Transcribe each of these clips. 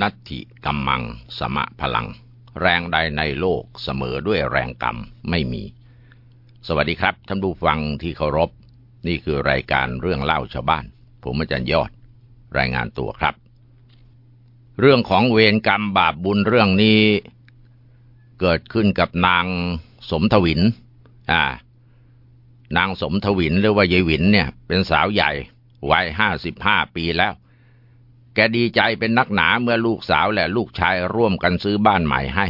นัตถิกัมมัง สมะพลัง แรงใดในโลกเสมอด้วยแรงกรรมไม่มี สวัสดีครับ ท่านผู้ฟังที่เคารพ นี่คือรายการเรื่องเล่าชาวบ้าน ผมอาจารย์ยอด รายงานตัวครับ เรื่องของเวรกรรมบาปบุญเรื่องนี้ เกิดขึ้นกับนางสมทวิน อ่า นางสมทวินหรือว่ายายวินเนี่ย เป็นสาวใหญ่วัยห้าสิบห้าปีแล้ว กดีใจเป็นนักหนาเมื่อลูกสาวและลูกชายร่วมกันซื้อบ้านใหม่ให้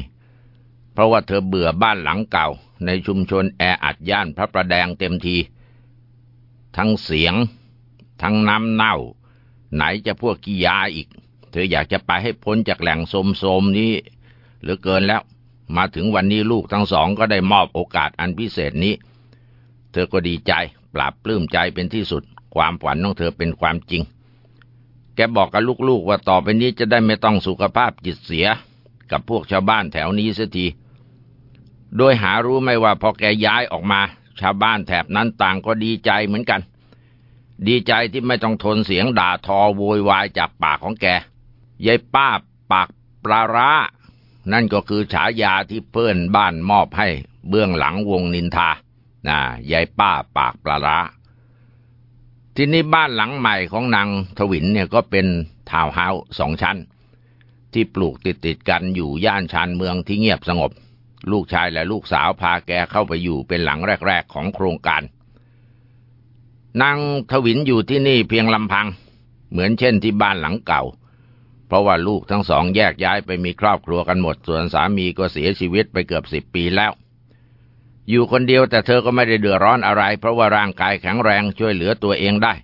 เพราะว่าเธอเบื่อบ้านหลังเก่า ในชุมชนแออัดย่านพระประแดงเต็มที ทั้งเสียง ทั้งน้ำเน่า ไหนจะพวกกิยาอีก เธออยากจะไปให้พ้นจากแหล่งโสมๆนี้เหลือเกินแล้ว มาถึงวันนี้ลูกทั้งสองก็ได้มอบโอกาสอันพิเศษนี้ เธอก็ดีใจปราบปลื้มใจเป็นที่สุด ความฝันของเธอเป็นความจริง แกบอกกับลูกๆว่าต่อไปนี้จะได้ไม่ต้องสุขภาพจิตเสีย กับพวกชาวบ้านแถวนี้เสียที โดยหารู้ไม่ว่าพอแกย้ายออกมา ชาวบ้านแถบนั้นต่างก็ดีใจเหมือนกัน ดีใจที่ไม่ต้องทนเสียงด่าทอโวยวายจากปากของแกยายป้าปากปลาร้า นั่นก็คือฉายาที่เพื่อนบ้านมอบให้เบื้องหลังวงนินทา นะยายป้าปากปลาร้า ที่นี่บ้านหลังใหม่ของนางทวินเนี่ยก็เป็นทาวน์เฮาส์สองชั้น ที่ปลูกติดติดกันอยู่ย่านชานเมืองที่เงียบสงบ ลูกชายและลูกสาวพาแกเข้าไปอยู่เป็นหลังแรก ๆ ของโครงการ นางทวินอยู่ที่นี่เพียงลำพัง เหมือนเช่นที่บ้านหลังเก่า เพราะว่าลูกทั้งสองแยกย้ายไปมีครอบครัวกันหมด ส่วนสามีก็เสียชีวิตไปเกือบสิบปีแล้ว อยู่คนเดียวแต่เธอก็ไม่ได้เดือดร้อนอะไร เพราะว่าร่างกายแข็งแรงช่วยเหลือตัวเองได้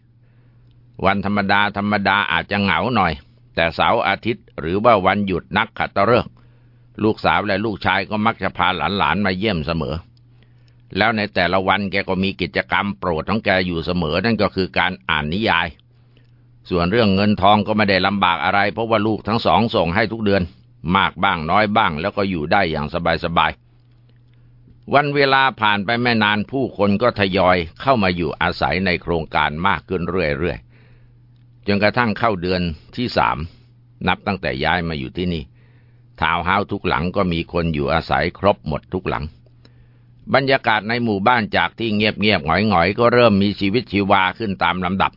วันธรรมดาธรรมดาอาจจะเหงาหน่อย แต่เสาร์อาทิตย์หรือว่าวันหยุดนักขัตฤกษ์ลูกสาวและลูกชายก็มักจะพาหลานๆมาเยี่ยมเสมอ แล้วในแต่ละวันแกก็มีกิจกรรมโปรดของแกอยู่เสมอนั่นก็คือการอ่านนิยาย ส่วนเรื่องเงินทองก็ไม่ได้ลำบากอะไร เพราะว่าลูกทั้งสองส่งให้ทุกเดือน มากบ้างน้อยบ้าง แล้วก็อยู่ได้อย่างสบายๆ วันเวลาผ่านไปไม่นานผู้คนก็ทยอยเข้ามาอยู่อาศัยในโครงการมากขึ้นเรื่อยๆ จนกระทั่งเข้าเดือนที่สามนับตั้งแต่ย้ายมาอยู่ที่นี่ทาวเฮาทุกหลังก็มีคนอยู่อาศัยครบหมดทุกหลัง บรรยากาศในหมู่บ้านจากที่เงียบๆหงอยๆ ก็เริ่มมีชีวิตชีวาขึ้นตามลำดับ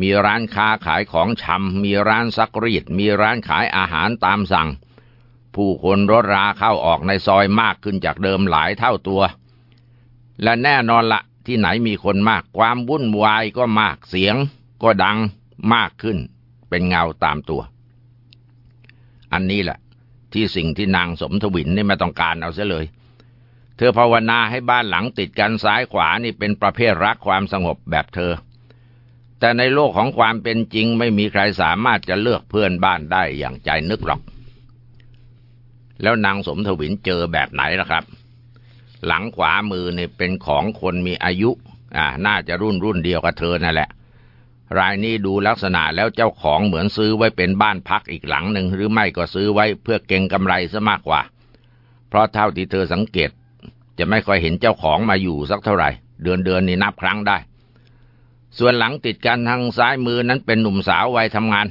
มีร้านค้าขายของชำมีร้านซักรีด มีร้านขายอาหารตามสั่ง ผู้คนรถราเข้าออกในซอยมากขึ้นจากเดิมหลายเท่าตัว และแน่นอนละที่ไหนมีคนมากความวุ่นวายก็มากเสียง ก็ดังมากขึ้น เป็นเงาตามตัว อันนี้แหละ ที่สิ่งที่นางสมทวินนี่ไม่ต้องการเอาเสียเลย เธอภาวนาให้บ้านหลังติดกันซ้ายขวานี่เป็นประเภทรักความสงบแบบเธอ แต่ในโลกของความเป็นจริงไม่มีใครสามารถจะเลือกเพื่อนบ้านได้อย่างใจนึกหรอก แล้วนางสมทวินเจอแบบไหนล่ะครับ หลังขวามือเนี่ยเป็นของคนมีอายุ อ่า น่าจะรุ่นรุ่นเดียวกับเธอนั่นแหละ รายนี้ดูลักษณะแล้วเจ้าของเหมือนซื้อไว้เป็นบ้านพักอีกหลังหนึ่งหรือไม่ก็ซื้อไว้เพื่อเก็งกำไรซะมากกว่า เพราะเท่าที่เธอสังเกต จะไม่ค่อยเห็นเจ้าของมาอยู่สักเท่าไหร่ เดือนเดือนนี่นับครั้งได้ ส่วนหลังติดกันทางซ้ายมือนั้นเป็นหนุ่มสาววัยทำงาน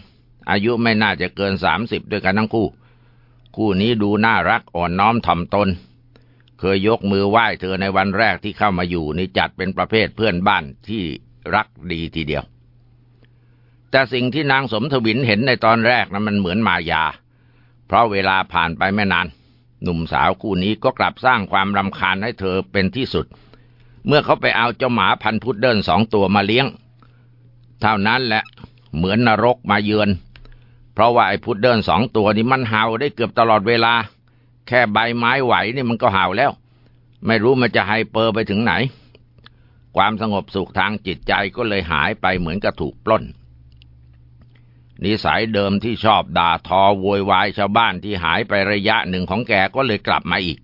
อายุไม่น่าจะเกินสามสิบด้วยกันทั้งคู่ คู่นี้ดูน่ารักอ่อนน้อมถ่อมตน เคยยกมือไหว้เธอในวันแรกที่เข้ามาอยู่นี่จัดเป็นประเภทเพื่อนบ้านที่รักดีทีเดียว แต่สิ่งที่นางสมทวินเห็นในตอนแรกนั้นมันเหมือนมายา เพราะเวลาผ่านไปไม่นาน หนุ่มสาวคู่นี้ก็กลับสร้างความรำคาญให้เธอเป็นที่สุด เมื่อเขาไปเอาเจ้าหมาพันธุ์พุดเดิลสองตัวมาเลี้ยง เท่านั้นแหละเหมือนนรกมาเยือน เพราะว่าไอ้พุดเดิ้ลสองตัวนี้มันเห่าได้เกือบตลอดเวลา แค่ใบไม้ไหวนี่มันก็เห่าแล้ว ไม่รู้มันจะไฮเปอร์ไปถึงไหน ความสงบสุขทางจิตใจก็เลยหายไปเหมือนกับถูกปล้น นิสัยเดิมที่ชอบด่าทอโวยวายชาวบ้านที่หายไประยะหนึ่งของแกก็เลยกลับมาอีก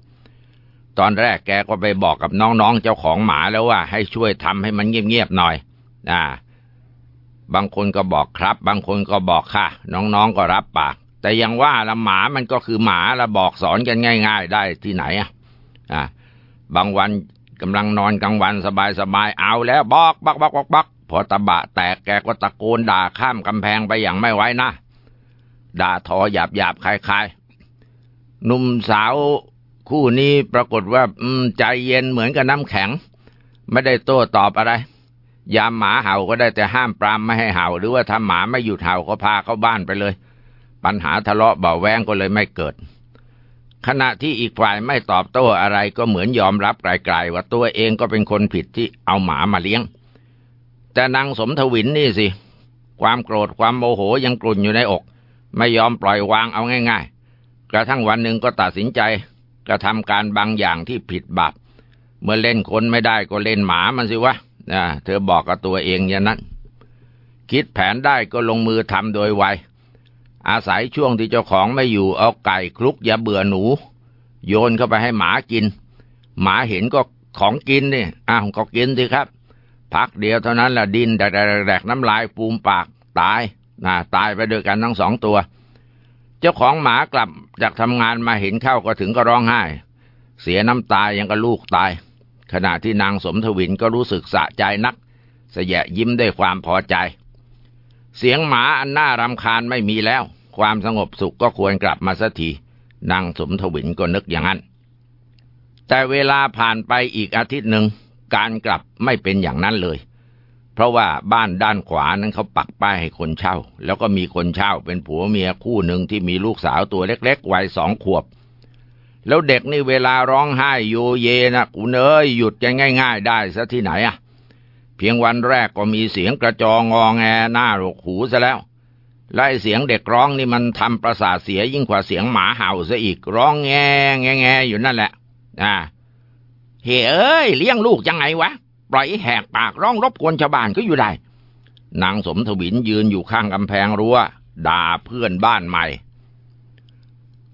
ตอนแรกแกก็ไปบอกกับน้องๆเจ้าของหมาแล้วว่า ให้ช่วยทำให้มันเงียบๆหน่อย อ่า บางคนก็บอกครับ บางคนก็บอกค่ะ น้องๆก็รับปาก แต่ยังว่าละหมามันก็คือหมาละบอกสอนกันง่าย ๆ ได้ที่ไหนอะอ่าบางวันกำลังนอนกลางวันสบายๆเอาแล้วบอกบักบักบักบักพอตะบะแตกแกก็ตะโกนด่าข้ามกำแพงไปอย่างไม่ไว้นะด่าทอหยาบหยาบคลายคลายหนุ่มสาวคู่นี้ปรากฏว่าใจเย็นเหมือนกับน้ำแข็ง ไม่ได้โต้ตอบอะไร ยามหมาเห่าก็ได้แต่ห้ามปรามไม่ให้เห่า หรือว่าถ้าหมาไม่หยุดเห่าก็พาเข้าบ้านไปเลย ปัญหาทะเลาะเบาแวงก็เลยไม่เกิด ขณะที่อีกฝ่ายไม่ตอบโต้อะไรก็เหมือนยอมรับไกลๆว่าตัวเองก็เป็นคนผิดที่เอาหมามาเลี้ยง แต่นางสมทวินนี่สิ ความโกรธความโมโหยังกลุ่นอยู่ในอก ไม่ยอมปล่อยวางเอาง่าย ๆ กระทั่งวันหนึ่งก็ตัดสินใจ กระทำการบางอย่างที่ผิดบาปเมื่อเล่นคนไม่ได้ก็เล่นหมามันสิวะ นะเธอบอกกับตัวเองอย่างนั้น คิดแผนได้ก็ลงมือทำโดยไว อาศัยช่วงที่เจ้าของไม่อยู่เอาไก่คลุกยาเบื่อหนู โยนเข้าไปให้หมากิน หมาเห็นก็ของกินนี่อ้าวก็กินสิครับ พักเดียวเท่านั้นละดินแดกน้ำลายปูมปากตายนะตายไปด้วยกันทั้งสองตัว เจ้าของหมากลับจากทำงานมาเห็นเข้าก็ถึงก็ร้องไห้ เสียน้ำตายยังกับลูกตาย ขณะที่นางสมทวินก็รู้สึกสะใจนักสยะยิ้มด้วยความพอใจ เสียงหมาอันน่ารำคาญไม่มีแล้ว ความสงบสุขก็ควรกลับมาสักทีนางสมทวินก็นึกอย่างนั้น แต่เวลาผ่านไปอีกอาทิตย์หนึ่งการกลับไม่เป็นอย่างนั้นเลย เพราะว่าบ้านด้านขวานั้นเขาปักป้ายให้คนเช่า แล้วก็มีคนเช่าเป็นผัวเมียคู่หนึ่งที่มีลูกสาวตัวเล็กๆวัยสองขวบ แล้วเด็กนี่เวลาร้องไห้โยเยนะกูเนยหยุดจะง่าย ๆ ได้ซะที่ไหนอะเพียงวันแรกก็มีเสียงกระจองงอแงหน้าหกหูซะแล้วไล่เสียงเด็กร้องนี่มันทำประสาทเสียยิ่งกว่าเสียงหมาเห่าซะอีกร้องแงแงแงอยู่นั่นแหละอ่าเฮ้เอ้ยเลี้ยงลูกยังไงวะปล่อยแหกปากร้องรบกวนชาวบ้านก็อยู่ได้นางสมทวินยืนอยู่ข้างกำแพงรั้วด่าเพื่อนบ้านใหม่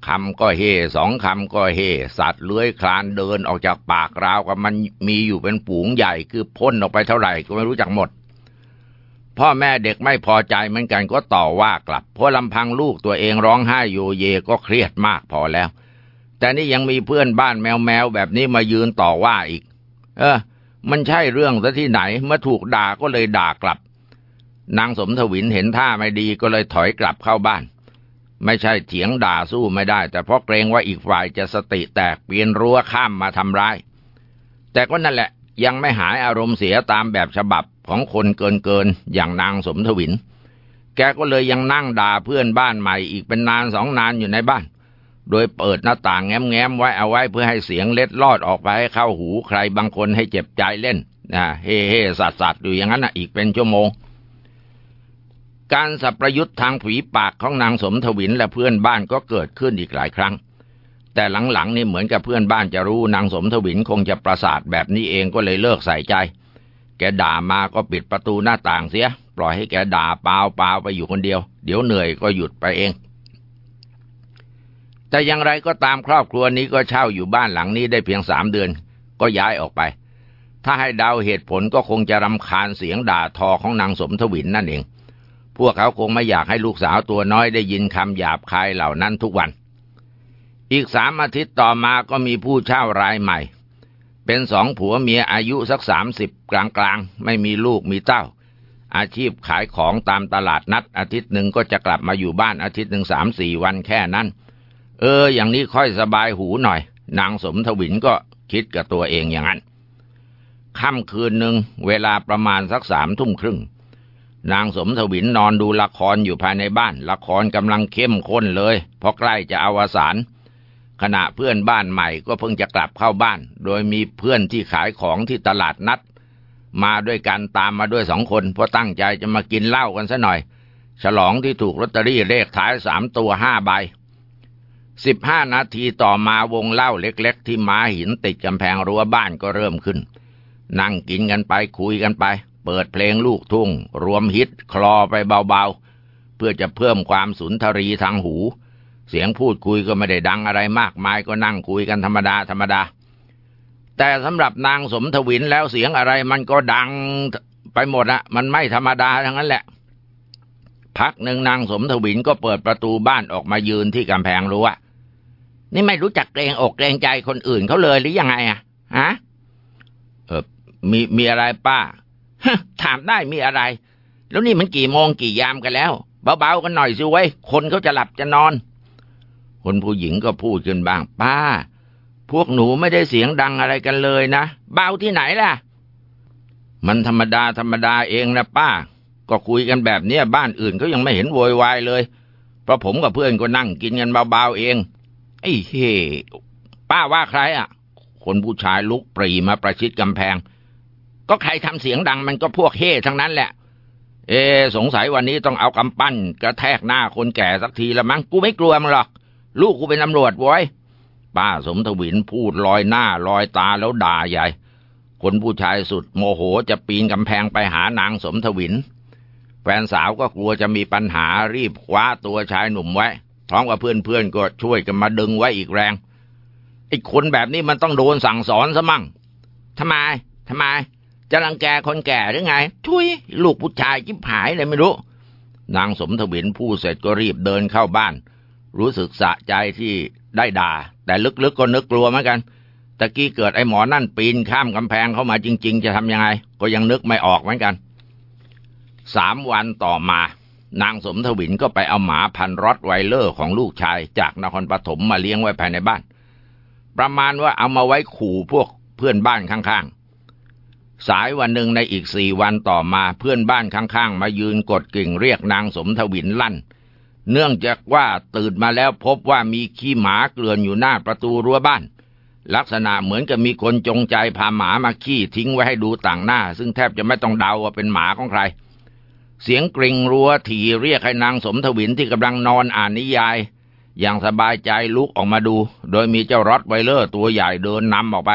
คำก็เฮสองคำก็เฮสัตว์เลื้อยคลานเดินออกจากปากราวกับมันมีอยู่เป็นฝูงใหญ่คือพ่นออกไปเท่าไหร่ก็ไม่รู้จักหมด พ่อแม่เด็กไม่พอใจเหมือนกันก็ต่อว่ากลับ เพราะลำพังลูกตัวเองร้องไห้โยเยก็เครียดมากพอแล้ว แต่นี่ยังมีเพื่อนบ้านแมวแมวแบบนี้มายืนต่อว่าอีก เออ มันใช่เรื่องซะที่ไหนเมื่อถูกด่าก็เลยด่ากลับ นางสมทวินเห็นท่าไม่ดีก็เลยถอยกลับเข้าบ้าน ไม่ใช่เถียงด่าสู้ไม่ได้ แต่เพราะเกรงว่าอีกฝ่ายจะสติแตกเปลี่ยนรั้วข้ามมาทำร้าย แต่ก็นั่นแหละยังไม่หายอารมณ์เสียตามแบบฉบับของคนเกินเกินอย่างนางสมทวิน แกก็เลยยังนั่งด่าเพื่อนบ้านใหม่อีกเป็นนานสองนานอยู่ในบ้าน โดยเปิดหน้าต่างแง้มๆไว้เอาไว้เพื่อให้เสียงเล็ดลอดออกไปให้เข้าหูใครบางคนให้เจ็บใจเล่นนะเฮ่เฮ่สัตสัตอยู่อย่างนั้นนะอีกเป็นชั่วโมง การสับประยุทธ์ทางผีปากของนางสมทวินและเพื่อนบ้านก็เกิดขึ้นอีกหลายครั้ง แต่หลังๆนี่เหมือนกับเพื่อนบ้านจะรู้นางสมทวินคงจะประสาทแบบนี้เองก็เลยเลิกใส่ใจ แกด่ามาก็ปิดประตูหน้าต่างเสีย ปล่อยให้แกด่าเปล่าเปล่าไปอยู่คนเดียว เดี๋ยวเหนื่อยก็หยุดไปเอง แต่อย่างไรก็ตามครอบครัวนี้ก็เช่าอยู่บ้านหลังนี้ได้เพียงสามเดือน ก็ย้ายออกไป ถ้าให้เดาเหตุผลก็คงจะรำคาญเสียงด่าทอของนางสมทวินนั่นเอง พวกเขาคงไม่อยากให้ลูกสาวตัวน้อยได้ยินคำหยาบคายเหล่านั้นทุกวัน อีกสามอาทิตย์ต่อมาก็มีผู้เช่ารายใหม่ เป็นสองผัวเมียอายุสักสามสิบกลางๆ ไม่มีลูกมีเต้า อาชีพขายของตามตลาดนัด อาทิตย์หนึ่งก็จะกลับมาอยู่บ้านอาทิตย์หนึ่งสามสี่วันแค่นั้น เออ อย่างนี้ค่อยสบายหูหน่อย นางสมทวินก็คิดกับตัวเองอย่างนั้นค่ำคืนหนึ่งเวลาประมาณสักสามทุ่มครึ่ง นางสมทวินนอนดูละครอยู่ภายในบ้าน ละครกำลังเข้มข้นเลย เพราะใกล้จะอวสานขณะเพื่อนบ้านใหม่ก็เพิ่งจะกลับเข้าบ้าน โดยมีเพื่อนที่ขายของที่ตลาดนัด มาด้วยกันตามมาด้วยสองคน เพราะตั้งใจจะมากินเหล้ากันซะหน่อย ฉลองที่ถูกลอตเตอรี่เลขท้ายสามตัวห้าใบสิบห้านาทีต่อมาวงเหล้าเล็กๆ ที่ม้าหินติดกำแพงรั้วบ้านก็เริ่มขึ้น นั่งกินกันไปคุยกันไป เปิดเพลงลูกทุ่ง รวมฮิตคลอไปเบาๆ เพื่อจะเพิ่มความสุนทรีทางหู เสียงพูดคุยก็ไม่ได้ดังอะไรมากมายก็นั่งคุยกันธรรมดาธรรมดา แต่สำหรับนางสมทวินแล้วเสียงอะไรมันก็ดังไปหมดอะมันไม่ธรรมดาทั้งนั้นแหละ พักหนึ่งนางสมทวินก็เปิดประตูบ้านออกมายืนที่กำแพงรั้วนี่ไม่รู้จักเกรงอกเกรงใจคนอื่นเขาเลยหรือยังไงอะฮะเออมีมีอะไรป้า ถามได้มีอะไร แล้วนี่มันกี่โมงกี่ยามกันแล้ว เบาๆกันหน่อยสิเว้ย คนเขาจะหลับจะนอน คนผู้หญิงก็พูดขึ้นบ้าง ป้า พวกหนูไม่ได้เสียงดังอะไรกันเลยนะ เบาที่ไหนล่ะ มันธรรมดาธรรมดาเองนะป้า ก็คุยกันแบบเนี้ยบ้านอื่นเขายังไม่เห็นโวยวายเลย เพราะผมกับเพื่อนก็นั่งกินกันเบาๆเอง ไอ้เฮ้ป้าว่าใครอะ คนผู้ชายลุกปรีมาประชิดกำแพง ก็ใครทำเสียงดังมันก็พวกเฮ่ทั้งนั้นแหละ เอ สงสัยวันนี้ต้องเอากำปั้นกระแทกหน้าคนแก่สักทีละมั้งกูไม่กลัวมันหรอกลูกกูเป็นตำรวจไว้ป้าสมทวินพูดลอยหน้าลอยตาแล้วด่าใหญ่ คนผู้ชายสุดโมโหจะปีนกำแพงไปหานางสมทวิน แฟนสาวก็กลัวจะมีปัญหารีบคว้าตัวชายหนุ่มไว้พร้อมกับเพื่อนๆก็ช่วยกันมาดึงไว้อีกแรงไอ้คนแบบนี้มันต้องโดนสั่งสอนซะมั่งทำไมทำไม จะรังแกคนแก่หรือไง ทุยลูกผู้ชายจิ้บหายเลยไม่รู้ นางสมทวินพูดเสร็จก็รีบเดินเข้าบ้าน รู้สึกสะใจที่ได้ด่า แต่ลึกๆก็นึกกลัวเหมือนกันตะกี้เกิดไอ้หมอนั่นปีนข้ามกำแพงเข้ามาจริง ๆ จะทำยังไง ก็ยังนึกไม่ออกเหมือนกันสามวันต่อมา นางสมทวินก็ไปเอาหมาพันรอดไวเลอร์ของลูกชายจากนครปฐมมาเลี้ยงไว้ภายในบ้าน ประมาณว่าเอามาไว้ขู่พวกเพื่อนบ้านข้างๆ สายวันหนึ่งในอีกสี่วันต่อมาเพื่อนบ้านข้างๆ มายืนกดกิ่งเรียกนางสมทวินลั่น เนื่องจากว่าตื่นมาแล้วพบว่ามีขี้หมาเกลื่อนอยู่หน้าประตูรั้วบ้าน ลักษณะเหมือนกับมีคนจงใจพาหมามาขี้ทิ้งไว้ให้ดูต่างหน้า ซึ่งแทบจะไม่ต้องเดาว่าเป็นหมาของใคร เสียงกริ่งรัวถี่เรียกให้นางสมทวินที่กำลังนอนอ่านนิยาย อย่างสบายใจลุกออกมาดู โดยมีเจ้ารอดไวเลอร์ตัวใหญ่เดินนำออกไป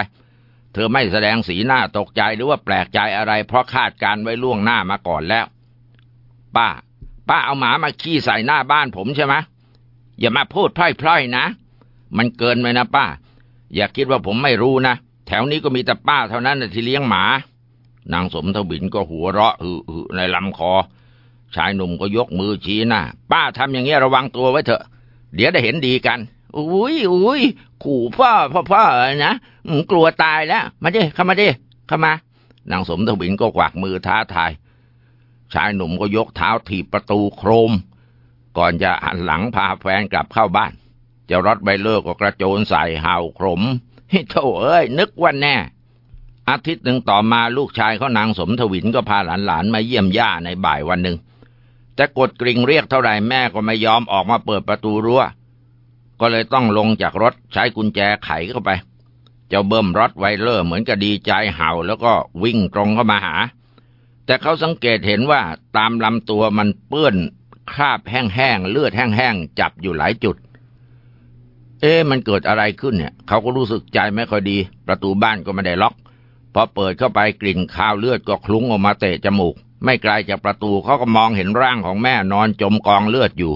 ธอไม่แสดงสีหน้าตกใจหรือว่าแปลกใจอะไร เพราะคาดการไว้ล่วงหน้ามาก่อนแล้ว ป้า ป้าเอาหมามาขี้ใส่หน้าบ้านผมใช่ไหมอย่ามาพูดพล่อยๆนะ มันเกินไปนะป้า อย่าคิดว่าผมไม่รู้นะ แถวนี้ก็มีแต่ป้าเท่านั้นที่เลี้ยงหมา นางสมทวินก็หัวเราะหือในลำคอ ชายหนุ่มก็ยกมือชี้หน้า ป้าทำอย่างเงี้ยระวังตัวไว้เถอะ เดี๋ยวได้เห็นดีกัน อุ้ยอุ้ย ขู่พ่อพ่อพ่อเออนะกลัวตายแล้ว มาดิเข้ามาดิเข้ามานางสมทวินก็กวักมือท้าทาย ชายหนุ่มก็ยกเท้าถีบประตูโครม ก่อนจะหันหลังพาแฟนกลับเข้าบ้านเจ้ารถใบเลิกก็กระโจนใส่เห่าขมให้โถเอ้ย นึกว่าแน่ อาทิตย์หนึ่งต่อมาลูกชายเขานางสมทวินก็พาหลานๆมาเยี่ยมย่าในบ่ายวันหนึ่งแต่กดกริ่งเรียกเท่าไหร่แม่ก็ไม่ยอมออกมาเปิดประตูรั้ว ก็เลยต้องลงจากรถใช้กุญแจไขเข้าไป เจ้าเบิ้มรถไวเลอร์เหมือนกับดีใจเห่าแล้วก็วิ่งตรงเข้ามาหา แต่เขาสังเกตเห็นว่าตามลำตัวมันเปื้อนคราบแห้งๆเลือดแห้งๆจับอยู่หลายจุด เอ๊ะมันเกิดอะไรขึ้นเนี่ย เขาก็รู้สึกใจไม่ค่อยดี ประตูบ้านก็ไม่ได้ล็อกพอเปิดเข้าไปกลิ่นคาวเลือดก็คลุ้งออกมาเตะจมูก ไม่ไกลจากประตูเขาก็มองเห็นร่างของแม่นอนจมกองเลือดอยู่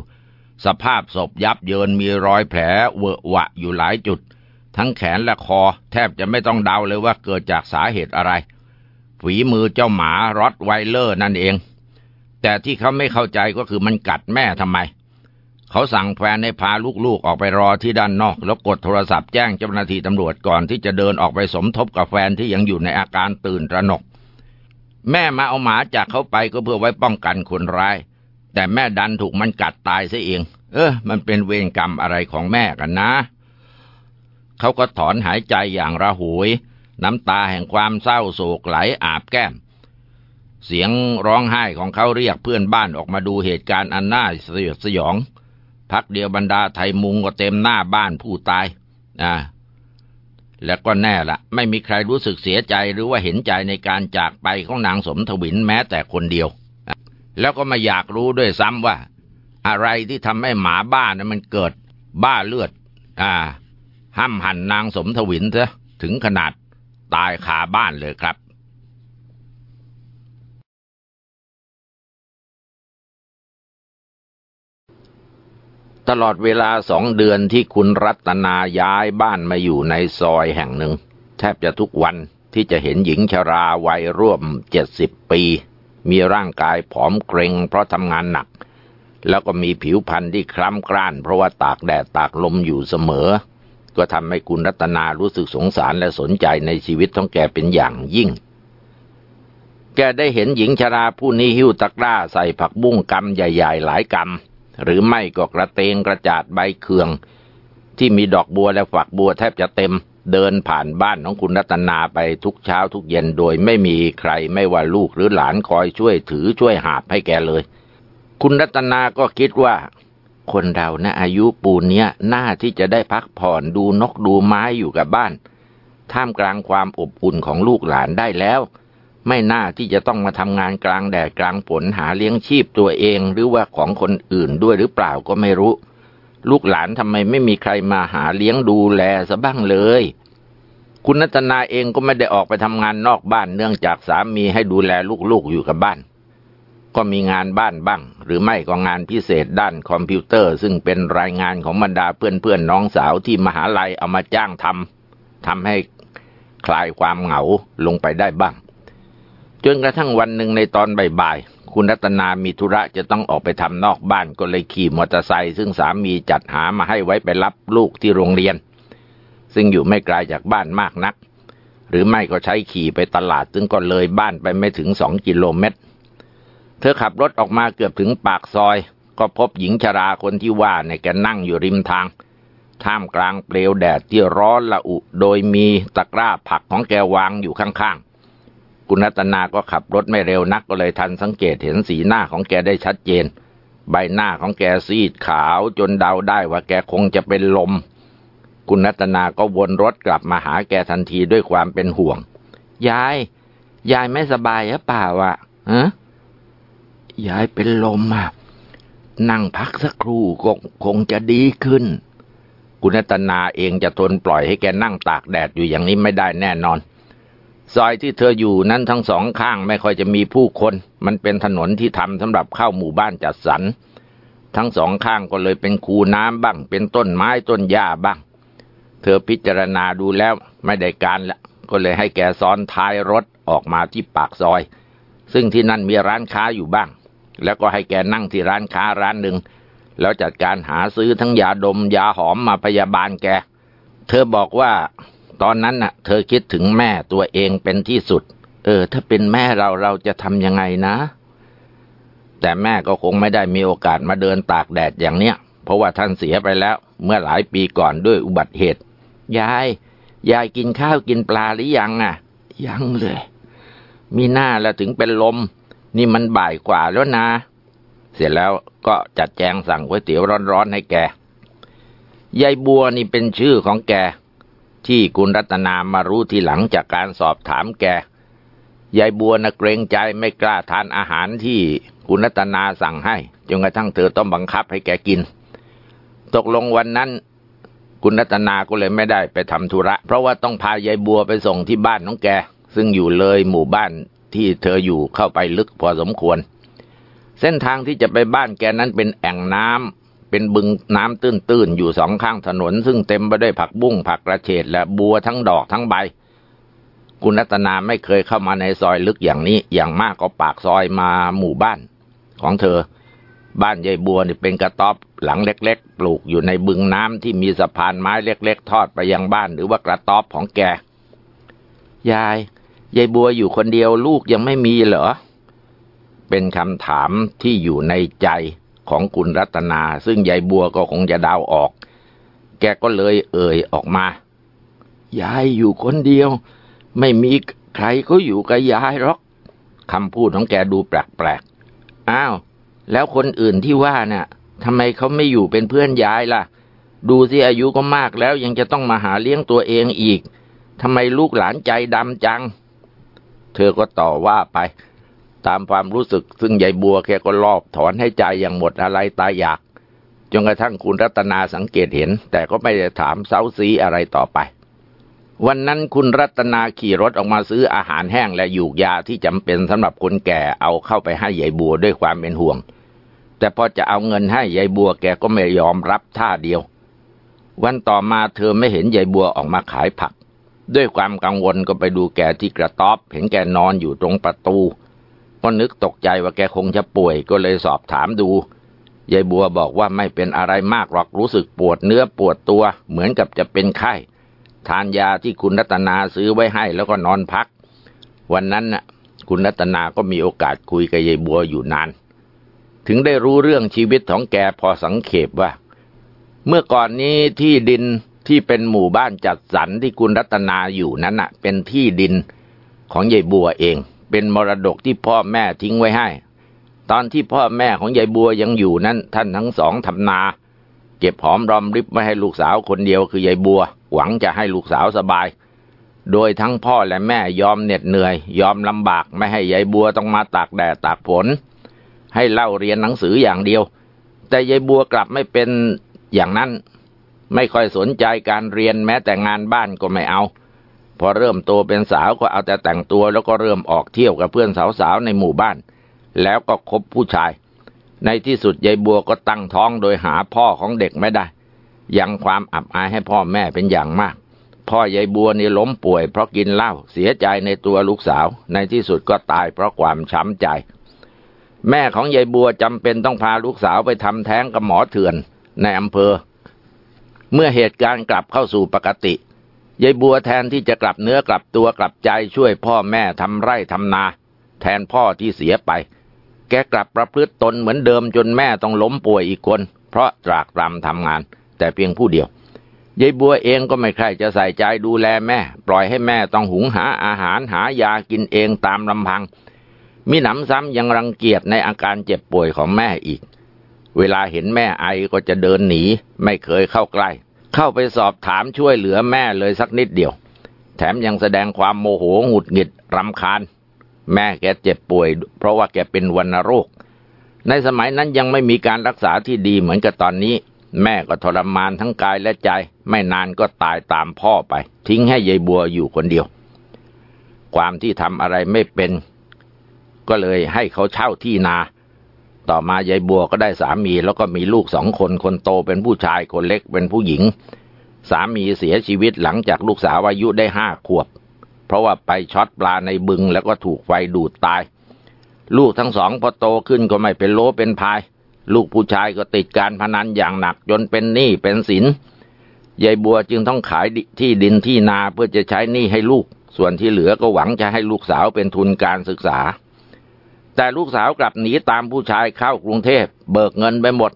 สภาพศพยับเยินมีรอยแผลเวอะหวะอยู่หลายจุด ทั้งแขนและคอ แทบจะไม่ต้องเดาเลยว่าเกิดจากสาเหตุอะไร ฝีมือเจ้าหมารอดไวเลอร์นั่นเอง แต่ที่เขาไม่เข้าใจก็คือมันกัดแม่ทำไม เขาสั่งแฟนให้พาลูกๆออกไปรอที่ด้านนอก แล้วกดโทรศัพท์แจ้งเจ้าหน้าที่ตำรวจก่อนที่จะเดินออกไปสมทบกับแฟนที่ยังอยู่ในอาการตื่นระหนก แม่มาเอาหมาจากเขาไปก็เพื่อไว้ป้องกันคนร้าย แต่แม่ดันถูกมันกัดตายซะเอง เออ มันเป็นเวรกรรมอะไรของแม่กันนะ เขาก็ถอนหายใจอย่างระหวยน้ำตาแห่งความเศร้าโศกไหลอาบแก้ม เสียงร้องไห้ของเขาเรียกเพื่อนบ้านออกมาดูเหตุการณ์อันน่าสยดสยอง พักเดียวบรรดาไทยมุงก็เต็มหน้าบ้านผู้ตายอ่าและก็แน่ละไม่มีใครรู้สึกเสียใจหรือว่าเห็นใจในการจากไปของนางสมทวินแม้แต่คนเดียว แล้วก็มาอยากรู้ด้วยซ้ำว่า อะไรที่ทำให้หมาบ้านนั้นมันเกิดบ้าเลือด อ่า ห้ำหันนางสมทวินเถอะถึงขนาดตายคาบ้านเลยครับตลอดเวลาสองเดือนที่คุณรัตนาย้ายบ้านมาอยู่ในซอยแห่งหนึ่ง แทบจะทุกวันที่จะเห็นหญิงชราวัยร่วมเจ็ดสิบปี มีร่างกายผอมเกรงเพราะทำงานหนัก แล้วก็มีผิวพรรณที่คล้ำกร้าน เพราะว่าตากแดดตากลมอยู่เสมอ ก็ทำให้คุณรัตนารู้สึกสงสารและสนใจในชีวิตของแกเป็นอย่างยิ่ง แกได้เห็นหญิงชราผู้นี้หิ้วตะกร้าใส่ผักบุ้งกำใหญ่ๆ หลายกำหรือไม่ก็กระเตงกระจาดใบเคือง ที่มีดอกบัวและฝักบัวแทบจะเต็ม เดินผ่านบ้านของคุณรัตนาไปทุกเช้าทุกเย็นโดยไม่มีใครไม่ว่าลูกหรือหลานคอยช่วยถือช่วยหาบให้แกเลย คุณรัตนาก็คิดว่า คนเรานะอายุปูนเนี้ยน่าที่จะได้พักผ่อนดูนกดูไม้อยู่กับบ้าน ท่ามกลางความอบอุ่นของลูกหลานได้แล้ว ไม่น่าที่จะต้องมาทำงานกลางแดดกลางฝนหาเลี้ยงชีพตัวเอง หรือว่าของคนอื่นด้วยหรือเปล่าก็ไม่รู้ ลูกหลานทำไมไม่มีใครมาหาเลี้ยงดูแลซะบ้างเลย คุณนัตนาเองก็ไม่ได้ออกไปทำงานนอกบ้านเนื่องจากสามีให้ดูแลลูกๆอยู่กับบ้าน ก็มีงานบ้านบ้าง หรือไม่ก็งานพิเศษด้านคอมพิวเตอร์ ซึ่งเป็นรายงานของบรรดาเพื่อนๆน้องสาวที่มหาลัยเอามาจ้างทำทำให้คลายความเหงาลงไปได้บ้าง จนกระทั่งวันหนึ่งในตอนบ่าย คุณรัตนามีธุระจะต้องออกไปทำนอกบ้านก็เลยขี่มอเตอร์ไซค์ซึ่งสามีจัดหามาให้ไว้ไปรับลูกที่โรงเรียน ซึ่งอยู่ไม่ไกลาจากบ้านมากนัก หรือไม่ก็ใช้ขี่ไปตลาด ซึ่งก็เลยบ้านไปไม่ถึงสองกิโลเมตร เธอขับรถออกมาเกือบถึงปากซอย ก็พบหญิงชราคนที่ว่าในแกนั่งอยู่ริมทางท่ามกลางเปลวแดดที่ร้อนละอุ โดยมีตะกร้าผักของแกวางอยู่ข้างๆ คุณรัตนาก็ขับรถไม่เร็วนักก็เลยทันสังเกตเห็นสีหน้าของแกได้ชัดเจน ใบหน้าของแกซีดขาวจนเดาได้ว่าแกคงจะเป็นลม คุณรัตนาก็วนรถกลับมาหาแกทันทีด้วยความเป็นห่วง ยาย ยายไม่สบายหรือเปล่าวะฮะยายเป็นลมอะ นั่งพักสักครู่คงคงจะดีขึ้น คุณรัตนาเองจะทนปล่อยให้แกนั่งตากแดดอยู่อย่างนี้ไม่ได้แน่นอน ซอยที่เธออยู่นั้นทั้งสองข้างไม่ค่อยจะมีผู้คน มันเป็นถนนที่ทำสำหรับเข้าหมู่บ้านจัดสรร ทั้งสองข้างก็เลยเป็นคูน้ำบ้าง เป็นต้นไม้ต้นหญ้าบ้าง เธอพิจารณาดูแล้วไม่ได้การละ ก็เลยให้แกซ้อนท้ายรถออกมาที่ปากซอย ซึ่งที่นั่นมีร้านค้าอยู่บ้าง แล้วก็ให้แกนั่งที่ร้านค้าร้านหนึ่ง แล้วจัดการหาซื้อทั้งยาดมยาหอมมาพยาบาลแก เธอบอกว่า ตอนนั้นน่ะ เธอคิดถึงแม่ตัวเองเป็นที่สุด เออ ถ้าเป็นแม่เราเราจะทำยังไงนะ แต่แม่ก็คงไม่ได้มีโอกาสมาเดินตากแดดอย่างเนี้ย เพราะว่าท่านเสียไปแล้ว เมื่อหลายปีก่อนด้วยอุบัติเหตุ ยาย ยายกินข้าวกินปลาหรือยังอะ ยังเลย มีหน้าแล้วถึงเป็นลม นี่มันบ่ายกว่าแล้วนะ เสร็จแล้วก็จัดแจงสั่งก๋วยเตี๋ยวร้อนๆให้แก ยายบัวนี่เป็นชื่อของแก ที่คุณรัตนามารู้ทีหลังจากการสอบถามแก ยายบัวนะเกรงใจไม่กล้าทานอาหารที่คุณรัตนาสั่งให้ จนกระทั่งเธอต้องบังคับให้แกกิน ตกลงวันนั้น คุณรัตนาก็เลยไม่ได้ไปทำธุระ เพราะว่าต้องพายายบัวไปส่งที่บ้านของแก ซึ่งอยู่เลยหมู่บ้านที่เธออยู่เข้าไปลึกพอสมควร เส้นทางที่จะไปบ้านแกนั้นเป็นแอ่งน้ำ เป็นบึงน้ำตื้นๆ อยู่สองข้างถนน ซึ่งเต็มไปด้วยผักบุ้งผักกระเฉดและบัวทั้งดอกทั้งใบ คุณรัตนาไม่เคยเข้ามาในซอยลึกอย่างนี้ อย่างมากก็ปากซอยมาหมู่บ้าน ของเธอ บ้านยายบัวนี่เป็นกระต๊อบหลังเล็ก ๆ ปลูกอยู่ในบึงน้ำที่มีสะพานไม้เล็ก ๆ ทอดไปยังบ้านหรือว่ากระต๊อบของแก ยายยายบัวอยู่คนเดียวลูกยังไม่มีเหรอ เป็นคำถามที่อยู่ในใจ ของคุณรัตนา ซึ่งยายบัวก็คงจะดาวออก แกก็เลยเอ่ยออกมา ยายอยู่คนเดียว ไม่มีใครเขาอยู่กับยายหรอกคำพูดของแกดูแปลกๆ อ้าว แล้วคนอื่นที่ว่านะ่ะทำไมเขาไม่อยู่เป็นเพื่อนยายล่ะ ดูสิอายุก็มากแล้วยังจะต้องมาหาเลี้ยงตัวเองอีกทำไมลูกหลานใจดำจัง เธอก็ต่อว่าไป ตามความรู้สึก ซึ่งยายบัวแกก็รอบถอนให้ใจอย่างหมดอะไรตายอยาก จนกระทั่งคุณรัตนาสังเกตเห็น แต่ก็ไม่ได้ถามเซาซีอะไรต่อไป วันนั้นคุณรัตนาขี่รถออกมาซื้ออาหารแห้งและยูกยาที่จำเป็นสำหรับคนแก่เอาเข้าไปให้ยายบัวด้วยความเป็นห่วง แต่พอจะเอาเงินให้ยายบัวแกก็ไม่ยอมรับท่าเดียว วันต่อมาเธอไม่เห็นยายบัวออกมาขายผักด้วยความกังวลก็ไปดูแกที่กระต๊อบ เห็นแกนอนอยู่ตรงประตู ก็นึกตกใจว่าแกคงจะป่วยก็เลยสอบถามดู ยายบัวบอกว่าไม่เป็นอะไรมากหรอกรู้สึกปวดเนื้อปวดตัวเหมือนกับจะเป็นไข้ ทานยาที่คุณรัตนาซื้อไว้ให้แล้วก็นอนพัก วันนั้นน่ะ คุณรัตนาก็มีโอกาสคุยกับยายบัวอยู่นาน ถึงได้รู้เรื่องชีวิตของแกพอสังเขปว่า เมื่อก่อนนี้ที่ดินที่เป็นหมู่บ้านจัดสรรที่คุณรัตนาอยู่นั้นน่ะ เป็นที่ดินของยายบัวเอง เป็นมรดกที่พ่อแม่ทิ้งไว้ให้ ตอนที่พ่อแม่ของยายบัวยังอยู่นั้น ท่านทั้งสองทำนา เก็บหอมรอมริบไว้ให้ลูกสาวคนเดียวคือยายบัว หวังจะให้ลูกสาวสบาย โดยทั้งพ่อและแม่ยอมเหน็ดเหนื่อย ยอมลำบากไม่ให้ยายบัวต้องมาตากแดดตากฝนให้เล่าเรียนหนังสืออย่างเดียว แต่ยายบัวกลับไม่เป็นอย่างนั้น ไม่ค่อยสนใจการเรียนแม้แต่งานบ้านก็ไม่เอา พอเริ่มโตเป็นสาวก็เอาแต่แต่งตัวแล้วก็เริ่มออกเที่ยวกับเพื่อนสาวๆในหมู่บ้าน แล้วก็คบผู้ชาย ในที่สุดยายบัวก็ตั้งท้องโดยหาพ่อของเด็กไม่ได้ ยังความอับอายให้พ่อแม่เป็นอย่างมาก พ่อยายบัวนี่ล้มป่วยเพราะกินเหล้าเสียใจในตัวลูกสาว ในที่สุดก็ตายเพราะความช้ำใจ แม่ของยายบัวจำเป็นต้องพาลูกสาวไปทำแท้งกับหมอเถื่อนในอำเภอ เมื่อเหตุการณ์กลับเข้าสู่ปกติ ยายบัวแทนที่จะกลับเนื้อกลับตัวกลับใจช่วยพ่อแม่ทำไร่ทำนา แทนพ่อที่เสียไป แกกลับประพฤติตนเหมือนเดิมจนแม่ต้องล้มป่วยอีกคน เพราะตรากตรำทำงาน แต่เพียงผู้เดียวยายบัวเองก็ไม่ใครจะใส่ใจดูแลแม่ ปล่อยให้แม่ต้องหุงหาอาหารหายากินเองตามลำพังมิหนำซ้ำยังรังเกียจในอาการเจ็บป่วยของแม่อีก เวลาเห็นแม่ไอก็จะเดินหนี ไม่เคยเข้าใกล้ เข้าไปสอบถามช่วยเหลือแม่เลยสักนิดเดียว แถมยังแสดงความโมโหหงุดหงิดรำคาญ แม่แกเจ็บป่วย เพราะว่าแกเป็นวัณโรค ในสมัยนั้นยังไม่มีการรักษาที่ดีเหมือนกับตอนนี้ แม่ก็ทรมานทั้งกายและใจ ไม่นานก็ตายตามพ่อไป ทิ้งให้ยายบัวอยู่คนเดียว ความที่ทำอะไรไม่เป็น ก็เลยให้เขาเช่าที่นา ต่อมายายบัวก็ได้สามีแล้วก็มีลูกสองคนคนโตเป็นผู้ชายคนเล็กเป็นผู้หญิง สามีเสียชีวิตหลังจากลูกสาวอายุได้ห้าขวบ เพราะว่าไปช็อตปลาในบึงแล้วก็ถูกไฟดูดตาย ลูกทั้งสองพอโตขึ้นก็ไม่เป็นโลเป็นพาย ลูกผู้ชายก็ติดการพนันอย่างหนักจนเป็นหนี้เป็นสินยายบัวจึงต้องขายที่ดินที่นาเพื่อจะใช้หนี้ให้ลูก ส่วนที่เหลือก็หวังจะให้ลูกสาวเป็นทุนการศึกษา แต่ลูกสาวกลับหนีตามผู้ชายเข้ากรุงเทพเบิกเงินไปหมด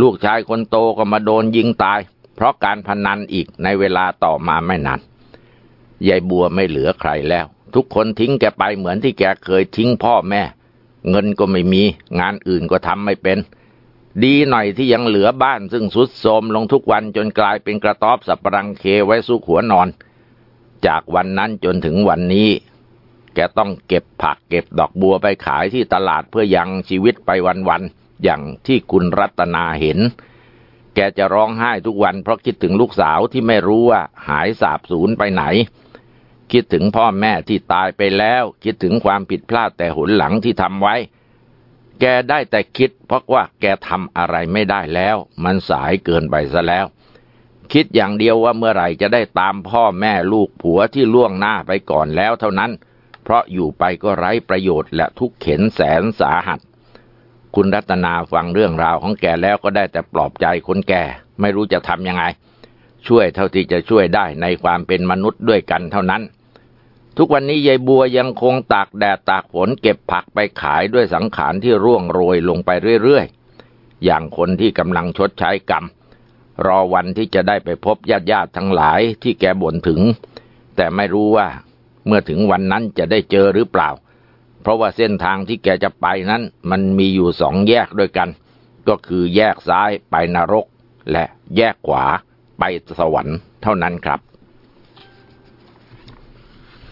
ลูกชายคนโตก็มาโดนยิงตาย เพราะการพนันอีกในเวลาต่อมาไม่นานยายบัวไม่เหลือใครแล้ว ทุกคนทิ้งแกไปเหมือนที่แกเคยทิ้งพ่อแม่ เงินก็ไม่มี งานอื่นก็ทำไม่เป็น ดีหน่อยที่ยังเหลือบ้านซึ่งสุดโทมลงทุกวันจนกลายเป็นกระต๊อบสับปะรังเคไว้ซุกหัวนอน จากวันนั้นจนถึงวันนี้ แกต้องเก็บผักเก็บดอกบัวไปขายที่ตลาดเพื่อยังชีวิตไปวันๆอย่างที่คุณรัตนาเห็น แกจะร้องไห้ทุกวันเพราะคิดถึงลูกสาวที่ไม่รู้ว่าหายสาบสูญไปไหน คิดถึงพ่อแม่ที่ตายไปแล้ว คิดถึงความผิดพลาดแต่หนหลังที่ทำไว้ แกได้แต่คิดเพราะว่าแกทำอะไรไม่ได้แล้ว มันสายเกินไปซะแล้วคิดอย่างเดียวว่าเมื่อไหร่จะได้ตามพ่อแม่ลูกผัวที่ล่วงหน้าไปก่อนแล้วเท่านั้น เพราะอยู่ไปก็ไร้ประโยชน์และทุกเข็นแสนสาหัส คุณรัตนาฟังเรื่องราวของแกแล้วก็ได้แต่ปลอบใจคนแก่ไม่รู้จะทำยังไง ช่วยเท่าที่จะช่วยได้ในความเป็นมนุษย์ด้วยกันเท่านั้น ทุกวันนี้ยายบัวยังคงตากแดดตากฝนเก็บผักไปขายด้วยสังขารที่ร่วงโรยลงไปเรื่อยๆ อย่างคนที่กำลังชดใช้กรรม รอวันที่จะได้ไปพบญาติญาติๆทั้งหลายที่แกบ่นถึง แต่ไม่รู้ว่า เมื่อถึงวันนั้นจะได้เจอหรือเปล่า เพราะว่าเส้นทางที่แกจะไปนั้น มันมีอยู่สองแยกด้วยกัน ก็คือแยกซ้ายไปนรก และแยกขวาไปสวรรค์เท่านั้นครับ